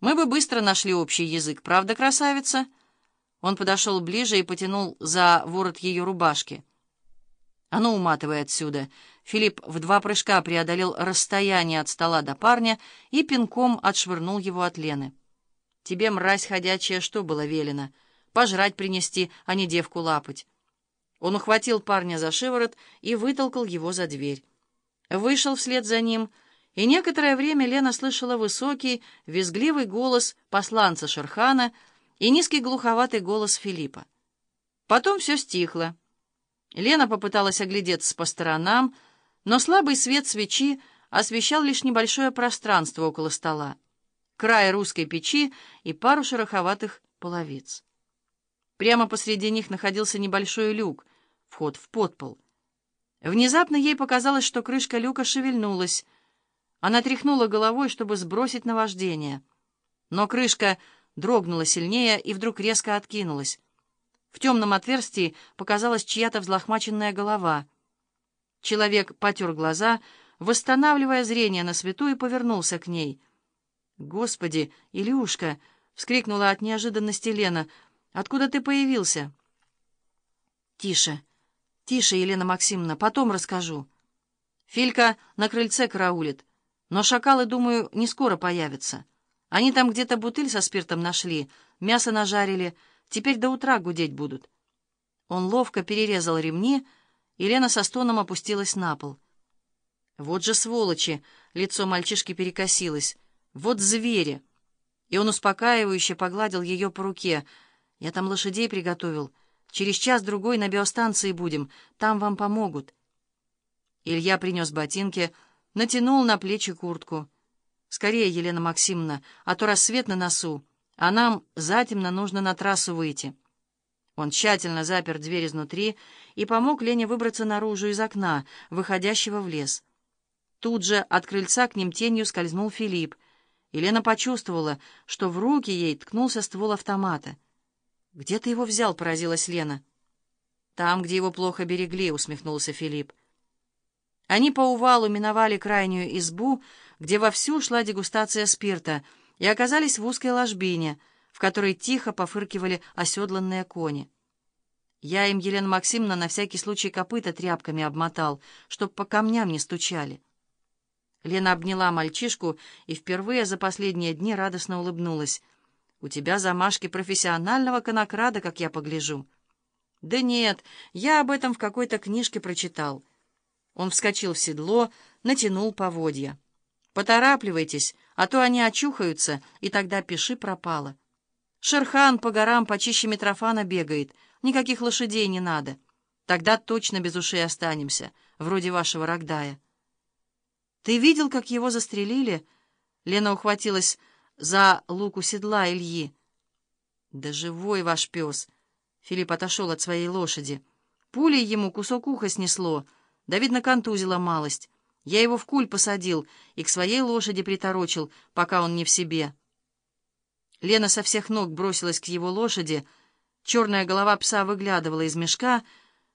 Мы бы быстро нашли общий язык, правда, красавица?» Он подошел ближе и потянул за ворот ее рубашки. «А ну, уматывай отсюда!» Филипп в два прыжка преодолел расстояние от стола до парня и пинком отшвырнул его от Лены. «Тебе, мразь ходячая, что было велено? Пожрать принести, а не девку лапать». Он ухватил парня за шиворот и вытолкал его за дверь. Вышел вслед за ним, и некоторое время Лена слышала высокий, визгливый голос посланца Шерхана и низкий глуховатый голос Филиппа. Потом все стихло. Лена попыталась оглядеться по сторонам, но слабый свет свечи освещал лишь небольшое пространство около стола, край русской печи и пару шероховатых половиц. Прямо посреди них находился небольшой люк, вход в подпол. Внезапно ей показалось, что крышка люка шевельнулась. Она тряхнула головой, чтобы сбросить наваждение. Но крышка дрогнула сильнее и вдруг резко откинулась. В темном отверстии показалась чья-то взлохмаченная голова. Человек потер глаза, восстанавливая зрение на свету, и повернулся к ней. «Господи, Илюшка!» — вскрикнула от неожиданности Лена. «Откуда ты появился?» «Тише, тише, Елена Максимовна, потом расскажу. Филька на крыльце караулит, но шакалы, думаю, не скоро появятся. Они там где-то бутыль со спиртом нашли, мясо нажарили, теперь до утра гудеть будут». Он ловко перерезал ремни, и Лена со стоном опустилась на пол. «Вот же сволочи!» — лицо мальчишки перекосилось. «Вот звери!» И он успокаивающе погладил ее по руке. «Я там лошадей приготовил». Через час-другой на биостанции будем, там вам помогут». Илья принес ботинки, натянул на плечи куртку. «Скорее, Елена Максимовна, а то рассвет на носу, а нам затемно нужно на трассу выйти». Он тщательно запер дверь изнутри и помог Лене выбраться наружу из окна, выходящего в лес. Тут же от крыльца к ним тенью скользнул Филипп. Елена почувствовала, что в руки ей ткнулся ствол автомата — «Где ты его взял?» — поразилась Лена. «Там, где его плохо берегли», — усмехнулся Филипп. Они по увалу миновали крайнюю избу, где вовсю шла дегустация спирта, и оказались в узкой ложбине, в которой тихо пофыркивали оседланные кони. Я им, Елена Максимовна, на всякий случай копыта тряпками обмотал, чтоб по камням не стучали. Лена обняла мальчишку и впервые за последние дни радостно улыбнулась — у тебя замашки профессионального конокрада, как я погляжу. Да нет, я об этом в какой-то книжке прочитал. Он вскочил в седло, натянул поводья. Поторапливайтесь, а то они очухаются, и тогда пиши пропало. Шерхан по горам почище Митрофана бегает, никаких лошадей не надо. Тогда точно без ушей останемся, вроде вашего Рогдая. Ты видел, как его застрелили? Лена ухватилась за луку седла Ильи. «Да живой ваш пес!» Филипп отошел от своей лошади. Пулей ему кусок уха снесло, да, видно, контузила малость. Я его в куль посадил и к своей лошади приторочил, пока он не в себе. Лена со всех ног бросилась к его лошади. Черная голова пса выглядывала из мешка,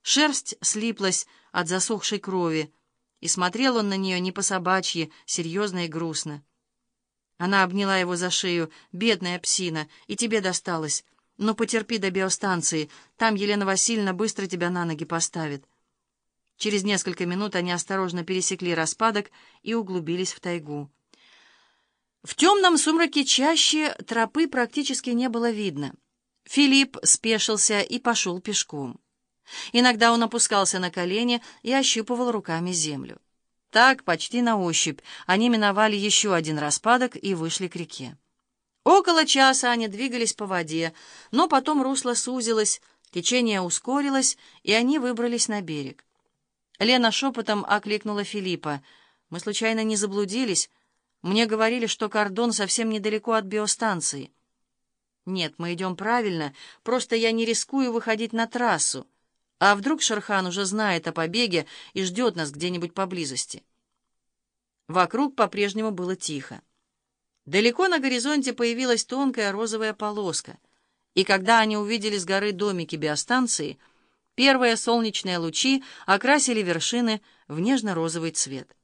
шерсть слиплась от засохшей крови, и смотрел он на нее не по-собачьи, серьезно и грустно. Она обняла его за шею. «Бедная псина, и тебе досталось. Но потерпи до биостанции. Там Елена Васильевна быстро тебя на ноги поставит». Через несколько минут они осторожно пересекли распадок и углубились в тайгу. В темном сумраке чаще тропы практически не было видно. Филипп спешился и пошел пешком. Иногда он опускался на колени и ощупывал руками землю. Так, почти на ощупь, они миновали еще один распадок и вышли к реке. Около часа они двигались по воде, но потом русло сузилось, течение ускорилось, и они выбрались на берег. Лена шепотом окликнула Филиппа. «Мы случайно не заблудились? Мне говорили, что кордон совсем недалеко от биостанции». «Нет, мы идем правильно, просто я не рискую выходить на трассу». А вдруг Шерхан уже знает о побеге и ждет нас где-нибудь поблизости? Вокруг по-прежнему было тихо. Далеко на горизонте появилась тонкая розовая полоска, и когда они увидели с горы домики биостанции, первые солнечные лучи окрасили вершины в нежно-розовый цвет.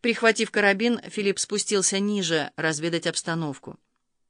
Прихватив карабин, Филипп спустился ниже разведать обстановку.